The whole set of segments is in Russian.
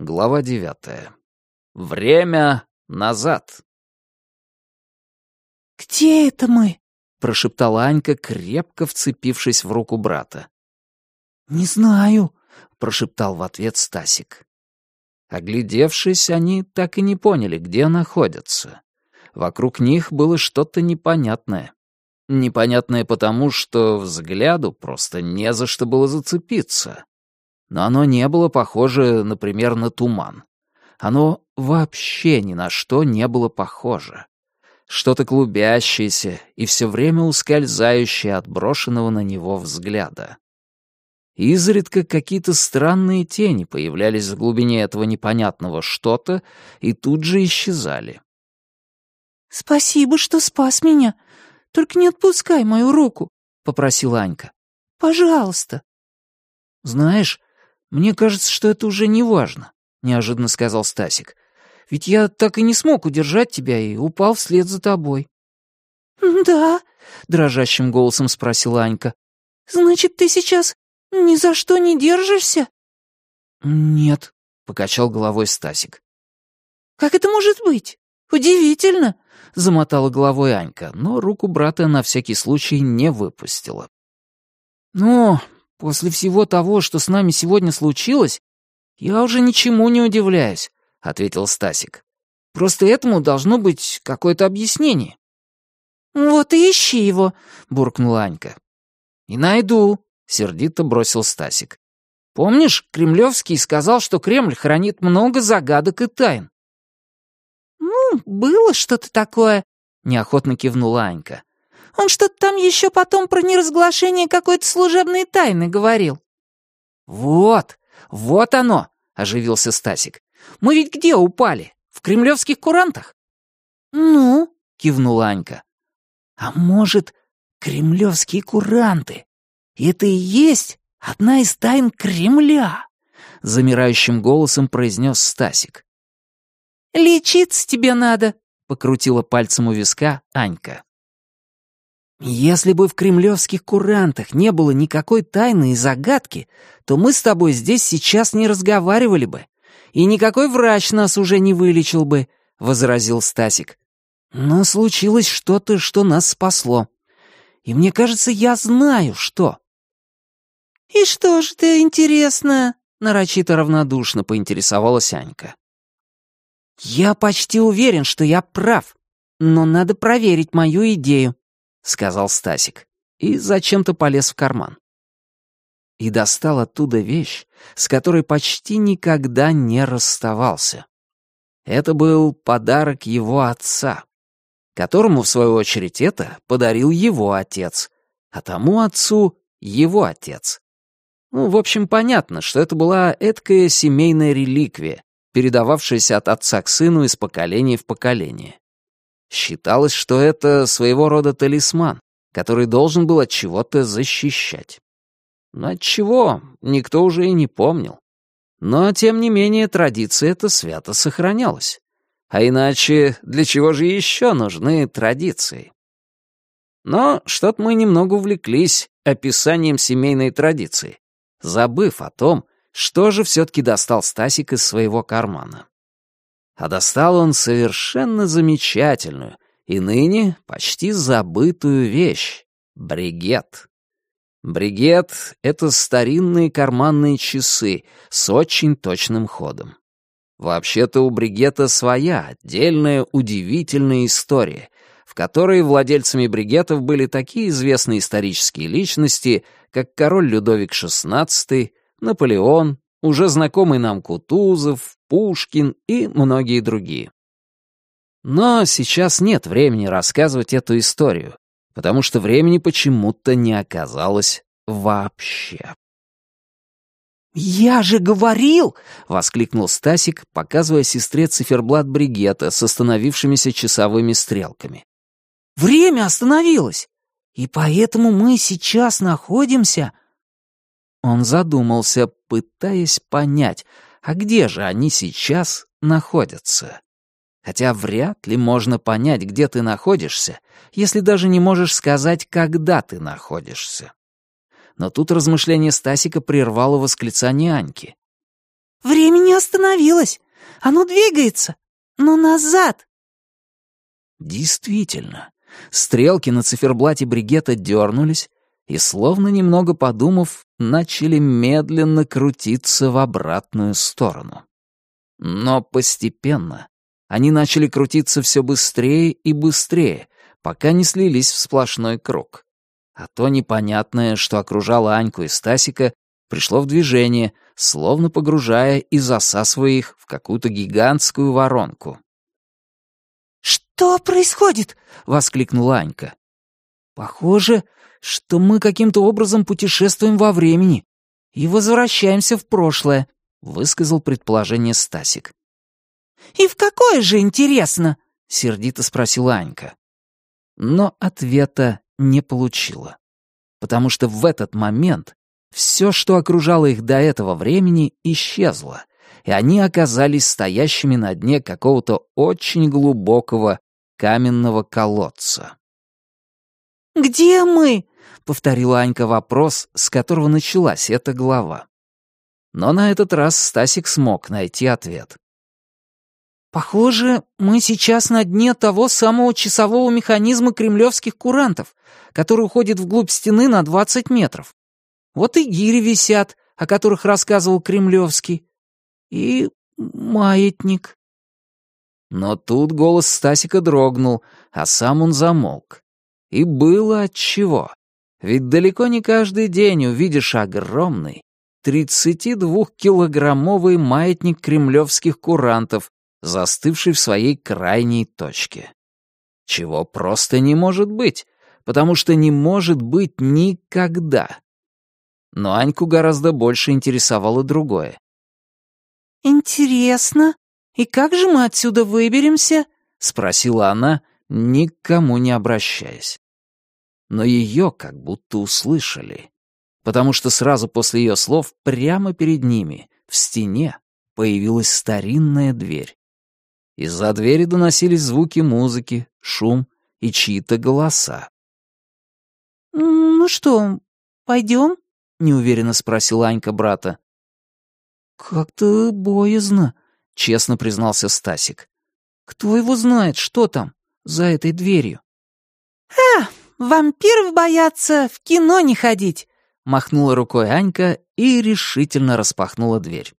Глава девятая. Время назад. «Где это мы?» — прошептала Анька, крепко вцепившись в руку брата. «Не знаю», — прошептал в ответ Стасик. Оглядевшись, они так и не поняли, где находятся. Вокруг них было что-то непонятное. Непонятное потому, что взгляду просто не за что было зацепиться. Но оно не было похоже, например, на туман. Оно вообще ни на что не было похоже. Что-то клубящееся и все время ускользающее от брошенного на него взгляда. Изредка какие-то странные тени появлялись в глубине этого непонятного что-то и тут же исчезали. «Спасибо, что спас меня. Только не отпускай мою руку», — попросила Анька. «Пожалуйста». «Знаешь, мне кажется, что это уже не важно», — неожиданно сказал Стасик. «Ведь я так и не смог удержать тебя и упал вслед за тобой». «Да?» — дрожащим голосом спросила Анька. «Значит, ты сейчас ни за что не держишься?» «Нет», — покачал головой Стасик. «Как это может быть? Удивительно!» — замотала головой Анька, но руку брата на всякий случай не выпустила. «Ну, после всего того, что с нами сегодня случилось, я уже ничему не удивляюсь», — ответил Стасик. «Просто этому должно быть какое-то объяснение». «Вот и ищи его», — буркнула Анька. «И найду», — сердито бросил Стасик. «Помнишь, Кремлевский сказал, что Кремль хранит много загадок и тайн?» «Ну, было что-то такое», — неохотно кивнула Анька. «Он что-то там еще потом про неразглашение какой-то служебной тайны говорил». «Вот, вот оно», — оживился Стасик. «Мы ведь где упали? В кремлевских курантах?» «Ну?» — кивнула Анька. «А может, кремлевские куранты? Это и есть одна из тайн Кремля?» — замирающим голосом произнес Стасик. «Лечиться тебе надо», — покрутила пальцем у виска Анька. «Если бы в кремлевских курантах не было никакой тайны и загадки, то мы с тобой здесь сейчас не разговаривали бы, и никакой врач нас уже не вылечил бы», — возразил Стасик. «Но случилось что-то, что нас спасло. И мне кажется, я знаю, что». «И что ж ты, интересно?» — нарочито равнодушно поинтересовалась Анька. «Я почти уверен, что я прав, но надо проверить мою идею», — сказал Стасик и зачем-то полез в карман. И достал оттуда вещь, с которой почти никогда не расставался. Это был подарок его отца, которому, в свою очередь, это подарил его отец, а тому отцу — его отец. Ну, в общем, понятно, что это была эткая семейная реликвия, передававшаяся от отца к сыну из поколения в поколение. Считалось, что это своего рода талисман, который должен был от чего-то защищать. Но от чего, никто уже и не помнил. Но, тем не менее, традиция эта свято сохранялась. А иначе для чего же еще нужны традиции? Но что-то мы немного увлеклись описанием семейной традиции, забыв о том, что же все-таки достал Стасик из своего кармана. А достал он совершенно замечательную и ныне почти забытую вещь — бригет. Бригет — это старинные карманные часы с очень точным ходом. Вообще-то у бригета своя, отдельная, удивительная история, в которой владельцами бригетов были такие известные исторические личности, как король Людовик XVI, Наполеон, уже знакомый нам Кутузов, Пушкин и многие другие. Но сейчас нет времени рассказывать эту историю, потому что времени почему-то не оказалось вообще. «Я же говорил!» — воскликнул Стасик, показывая сестре циферблат бригета с остановившимися часовыми стрелками. «Время остановилось! И поэтому мы сейчас находимся он задумался, пытаясь понять, а где же они сейчас находятся. Хотя вряд ли можно понять, где ты находишься, если даже не можешь сказать, когда ты находишься. Но тут размышление Стасика прервало восклицание Аньки. время не остановилось. Оно двигается, но назад». Действительно, стрелки на циферблате бригета дернулись и, словно немного подумав, начали медленно крутиться в обратную сторону. Но постепенно они начали крутиться все быстрее и быстрее, пока не слились в сплошной круг. А то непонятное, что окружало Аньку и Стасика, пришло в движение, словно погружая и засасывая их в какую-то гигантскую воронку. «Что происходит?» — воскликнула Анька. «Похоже, что мы каким-то образом путешествуем во времени и возвращаемся в прошлое», — высказал предположение Стасик. «И в какое же, интересно?» — сердито спросила Анька. Но ответа не получила, потому что в этот момент все, что окружало их до этого времени, исчезло, и они оказались стоящими на дне какого-то очень глубокого каменного колодца. «Где мы?» — повторила Анька вопрос, с которого началась эта глава. Но на этот раз Стасик смог найти ответ. «Похоже, мы сейчас на дне того самого часового механизма кремлевских курантов, который уходит вглубь стены на 20 метров. Вот и гири висят, о которых рассказывал Кремлевский. И маятник». Но тут голос Стасика дрогнул, а сам он замолк. И было отчего. Ведь далеко не каждый день увидишь огромный, 32-килограммовый маятник кремлевских курантов, застывший в своей крайней точке. Чего просто не может быть, потому что не может быть никогда. Но Аньку гораздо больше интересовало другое. «Интересно, и как же мы отсюда выберемся?» — спросила она, никому не обращаясь. Но ее как будто услышали, потому что сразу после ее слов прямо перед ними, в стене, появилась старинная дверь. Из-за двери доносились звуки музыки, шум и чьи-то голоса. «Ну что, пойдем?» — неуверенно спросил Анька брата. «Как-то боязно», — честно признался Стасик. «Кто его знает, что там, за этой дверью?» «А, вампиров боятся, в кино не ходить», — махнула рукой Анька и решительно распахнула дверь.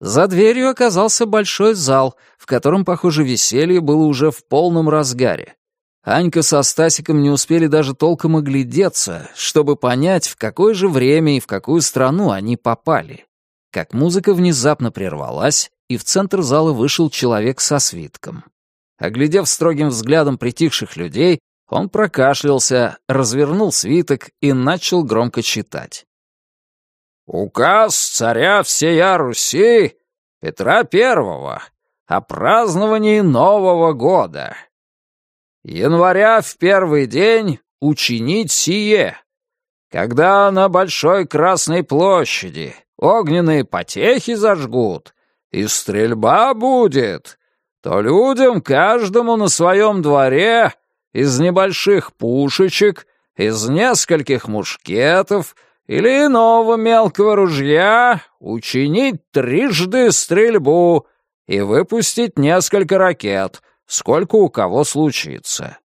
За дверью оказался большой зал, в котором, похоже, веселье было уже в полном разгаре. Анька со Стасиком не успели даже толком оглядеться, чтобы понять, в какое же время и в какую страну они попали. Как музыка внезапно прервалась, и в центр зала вышел человек со свитком. Оглядев строгим взглядом притихших людей, он прокашлялся, развернул свиток и начал громко читать. Указ царя всея Руси Петра Первого о праздновании Нового года. Января в первый день учинить сие, когда на Большой Красной площади огненные потехи зажгут и стрельба будет, то людям каждому на своем дворе из небольших пушечек, из нескольких мушкетов — или иного мелкого ружья учинить трижды стрельбу и выпустить несколько ракет, сколько у кого случится.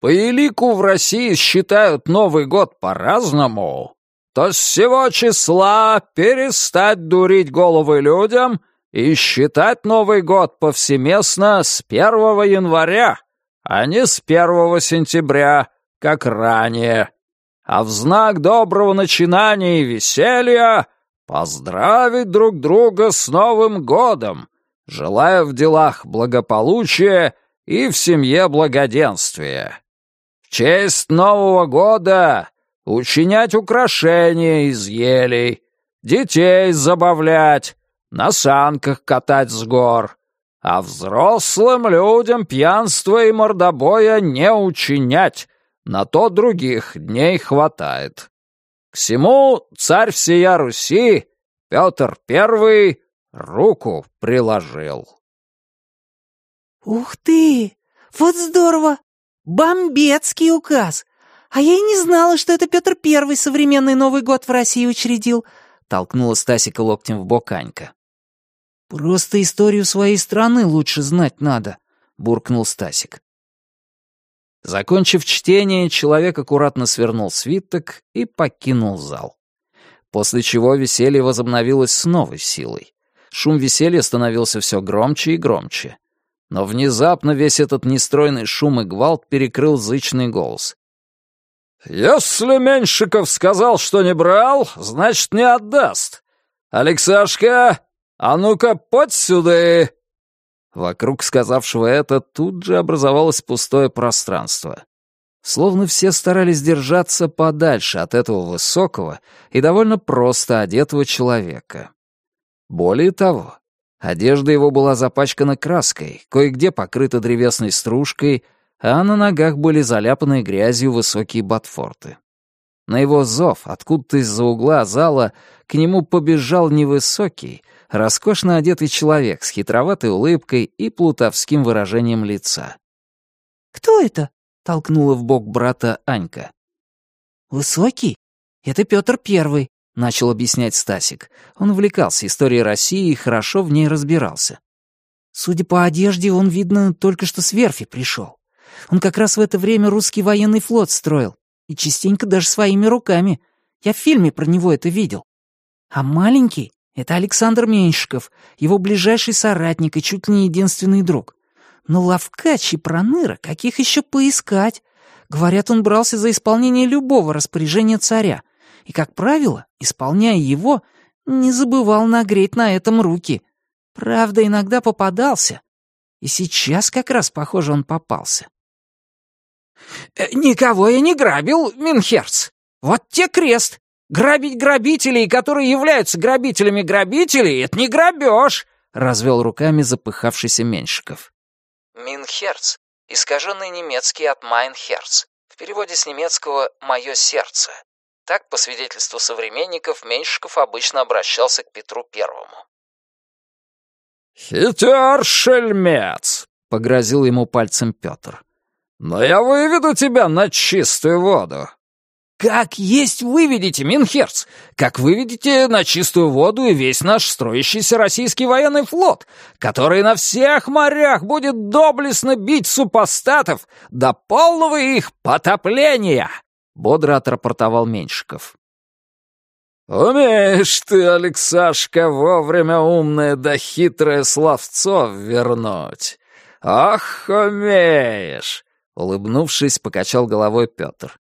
По елику в России считают Новый год по-разному, то с всего числа перестать дурить головы людям и считать Новый год повсеместно с 1 января, а не с 1 сентября, как ранее а в знак доброго начинания и веселья поздравить друг друга с Новым годом, желая в делах благополучия и в семье благоденствия. В честь Нового года учинять украшения из елей, детей забавлять, на санках катать с гор, а взрослым людям пьянства и мордобоя не учинять, на то других дней хватает. К всему царь всея Руси, Петр Первый, руку приложил. «Ух ты! Вот здорово! Бомбецкий указ! А я и не знала, что это Петр Первый современный Новый год в России учредил. — толкнула Стасика локтем в бок Анька. «Просто историю своей страны лучше знать надо», — буркнул Стасик. Закончив чтение, человек аккуратно свернул свиток и покинул зал. После чего веселье возобновилось с новой силой. Шум веселья становился все громче и громче. Но внезапно весь этот нестройный шум и гвалт перекрыл зычный голос. «Если Меньшиков сказал, что не брал, значит, не отдаст. Алексашка, а ну-ка, подь сюда!» Вокруг сказавшего это тут же образовалось пустое пространство. Словно все старались держаться подальше от этого высокого и довольно просто одетого человека. Более того, одежда его была запачкана краской, кое-где покрыта древесной стружкой, а на ногах были заляпаны грязью высокие ботфорты. На его зов, откуда-то из-за угла зала, к нему побежал невысокий, роскошно одетый человек с хитроватой улыбкой и плутовским выражением лица. «Кто это?» — толкнула в бок брата Анька. «Высокий? Это Петр Первый», — начал объяснять Стасик. Он увлекался историей России и хорошо в ней разбирался. Судя по одежде, он, видно, только что с верфи пришел. Он как раз в это время русский военный флот строил. И частенько даже своими руками. Я в фильме про него это видел. А маленький это Александр Меньшиков, его ближайший соратник и чуть ли не единственный друг. Но ловкач и проныра, каких еще поискать? Говорят, он брался за исполнение любого распоряжения царя. И, как правило, исполняя его, не забывал нагреть на этом руки. Правда, иногда попадался. И сейчас как раз, похоже, он попался. «Э, «Никого я не грабил, Минхерц. Вот те крест. Грабить грабителей, которые являются грабителями грабителей, это не грабеж!» — развел руками запыхавшийся Меньшиков. Минхерц — искаженный немецкий от mein Herz. В переводе с немецкого «моё сердце». Так, по свидетельству современников, Меньшиков обычно обращался к Петру Первому. «Хитер, шельмец!» — погрозил ему пальцем Петр. «Но я выведу тебя на чистую воду. «Как есть выведите, Минхерц! Как выведите на чистую воду и весь наш строящийся российский военный флот, который на всех морях будет доблестно бить супостатов до полного их потопления!» — бодро отрапортовал Меньшиков. «Умеешь ты, Алексашка, вовремя умное да хитрое словцо вернуть! Ах, умеешь!» — улыбнувшись, покачал головой Петр.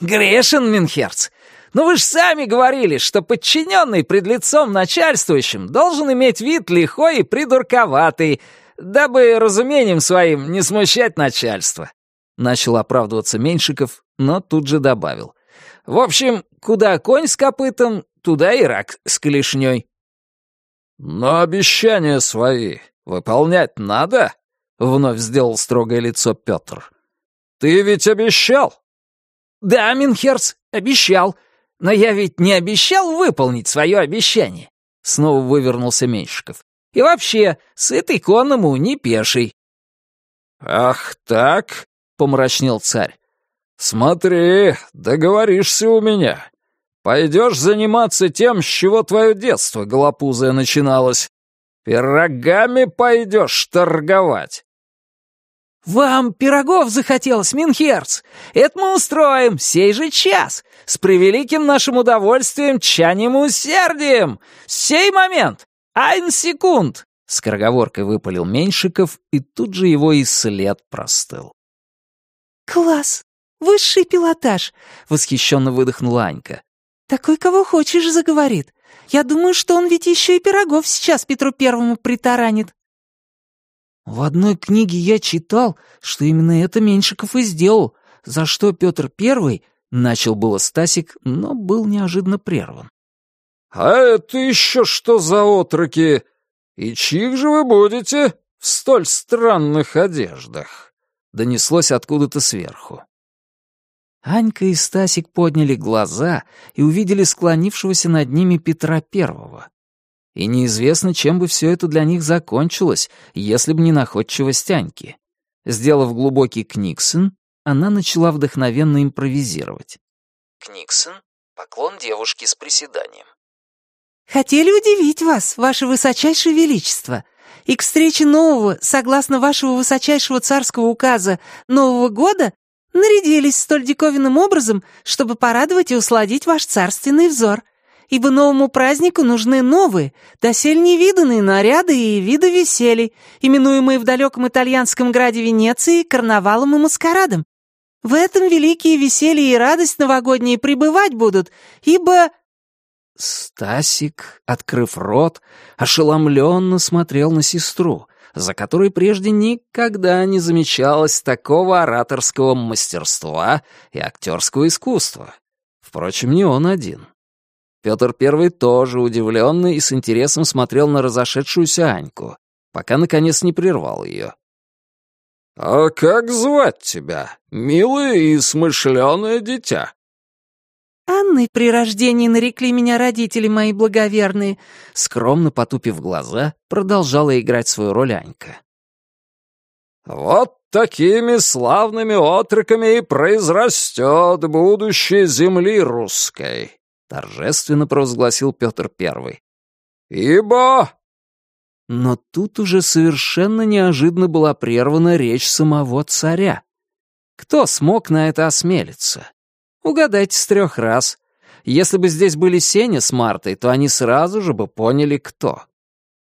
«Грешен, Минхерц. Но вы ж сами говорили, что подчиненный пред лицом начальствующим должен иметь вид лихой и придурковатый, дабы разумением своим не смущать начальство». Начал оправдываться Меньшиков, но тут же добавил. «В общем, куда конь с копытом, туда и рак с клешней». «Но обещания свои выполнять надо?» — вновь сделал строгое лицо Петр. «Ты ведь обещал?» «Да, Минхерц, обещал. Но я ведь не обещал выполнить свое обещание». Снова вывернулся Меньшиков. «И вообще, сытый конному не пеший». «Ах так?» — помрачнел царь. «Смотри, договоришься у меня. Пойдешь заниматься тем, с чего твое детство голопузое начиналось. Пирогами пойдешь торговать. «Вам пирогов захотелось, Минхерц? Это мы устроим, сей же час, с превеликим нашим удовольствием, тщанием и усердием! Сей момент! Айн секунд!» Скороговоркой выпалил Меньшиков, и тут же его и след простыл. «Класс! Высший пилотаж!» — восхищенно выдохнула Анька. «Такой, кого хочешь, заговорит. Я думаю, что он ведь еще и пирогов сейчас Петру Первому притаранит. В одной книге я читал, что именно это Меньшиков и сделал, за что Петр Первый начал было Стасик, но был неожиданно прерван. «А это еще что за отроки? И чьих же вы будете в столь странных одеждах?» Донеслось откуда-то сверху. Анька и Стасик подняли глаза и увидели склонившегося над ними Петра Первого и неизвестно, чем бы все это для них закончилось, если бы не находчивость Аньки. Сделав глубокий книксон, она начала вдохновенно импровизировать. Книксон — поклон девушки с приседанием. «Хотели удивить вас, ваше высочайшее величество, и к встрече нового, согласно вашего высочайшего царского указа, Нового года нарядились столь диковинным образом, чтобы порадовать и усладить ваш царственный взор. Ибо новому празднику нужны новые, досель невиданные наряды и виды веселий, именуемые в далеком итальянском граде Венеции карнавалом и маскарадом. В этом великие веселья и радость новогодние пребывать будут, ибо...» Стасик, открыв рот, ошеломленно смотрел на сестру, за которой прежде никогда не замечалось такого ораторского мастерства и актерского искусства. Впрочем, не он один. Петр Первый тоже удивленный и с интересом смотрел на разошедшуюся Аньку, пока, наконец, не прервал ее. «А как звать тебя, милое и смышленое дитя?» «Анной при рождении нарекли меня родители мои благоверные», скромно потупив глаза, продолжала играть свою роль Анька. «Вот такими славными отроками и произрастет будущее земли русской», торжественно провозгласил Петр Первый. «Ибо...» Но тут уже совершенно неожиданно была прервана речь самого царя. Кто смог на это осмелиться? Угадайте с трех раз. Если бы здесь были Сеня с Мартой, то они сразу же бы поняли, кто.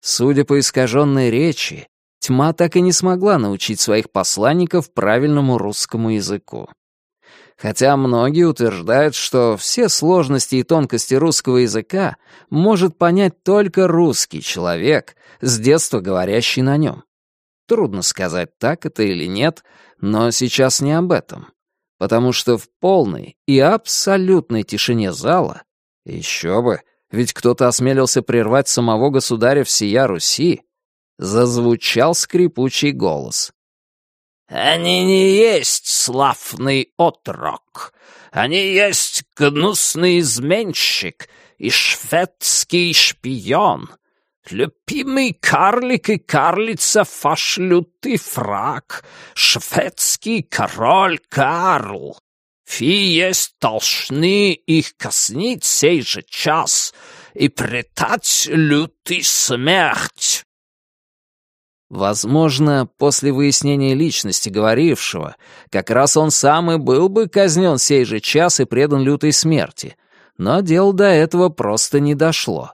Судя по искаженной речи, тьма так и не смогла научить своих посланников правильному русскому языку. Хотя многие утверждают, что все сложности и тонкости русского языка может понять только русский человек, с детства говорящий на нем. Трудно сказать, так это или нет, но сейчас не об этом потому что в полной и абсолютной тишине зала, еще бы, ведь кто-то осмелился прервать самого государя всея Руси, зазвучал скрипучий голос. «Они не есть славный отрок, они есть гнусный изменщик и шведский шпион, Любимый карлик и карлица ваш лютый фраг, шведский король Карл. Фи есть должны их коснить сей же час и предать лютый смерть. Возможно, после выяснения личности говорившего, как раз он сам и был бы казнен сей же час и предан лютой смерти, но дело до этого просто не дошло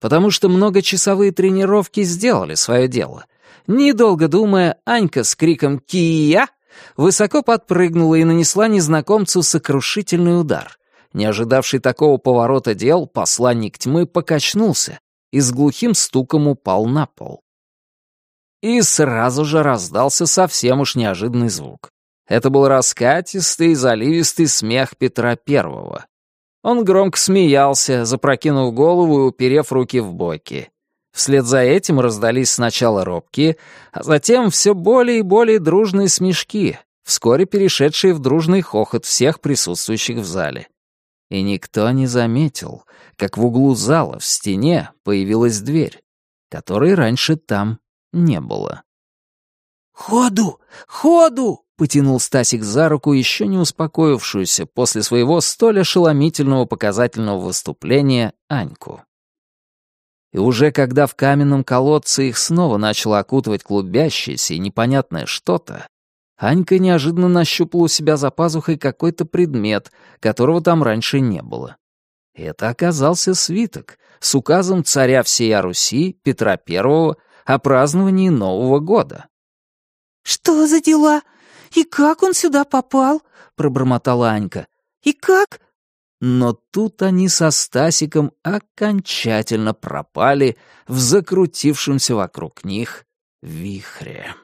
потому что многочасовые тренировки сделали свое дело. Недолго думая, Анька с криком «Кия!» высоко подпрыгнула и нанесла незнакомцу сокрушительный удар. Не ожидавший такого поворота дел, посланник тьмы покачнулся и с глухим стуком упал на пол. И сразу же раздался совсем уж неожиданный звук. Это был раскатистый заливистый смех Петра Первого. Он громко смеялся, запрокинув голову и уперев руки в боки. Вслед за этим раздались сначала робкие, а затем все более и более дружные смешки, вскоре перешедшие в дружный хохот всех присутствующих в зале. И никто не заметил, как в углу зала в стене появилась дверь, которой раньше там не было. «Ходу! Ходу!» потянул Стасик за руку еще не успокоившуюся после своего столь ошеломительного показательного выступления Аньку. И уже когда в каменном колодце их снова начало окутывать клубящееся и непонятное что-то, Анька неожиданно нащупала у себя за пазухой какой-то предмет, которого там раньше не было. И это оказался свиток с указом царя всея Руси Петра Первого о праздновании Нового года. «Что за дела?» «И как он сюда попал?» — пробормотала Анька. «И как?» Но тут они со Стасиком окончательно пропали в закрутившемся вокруг них вихре.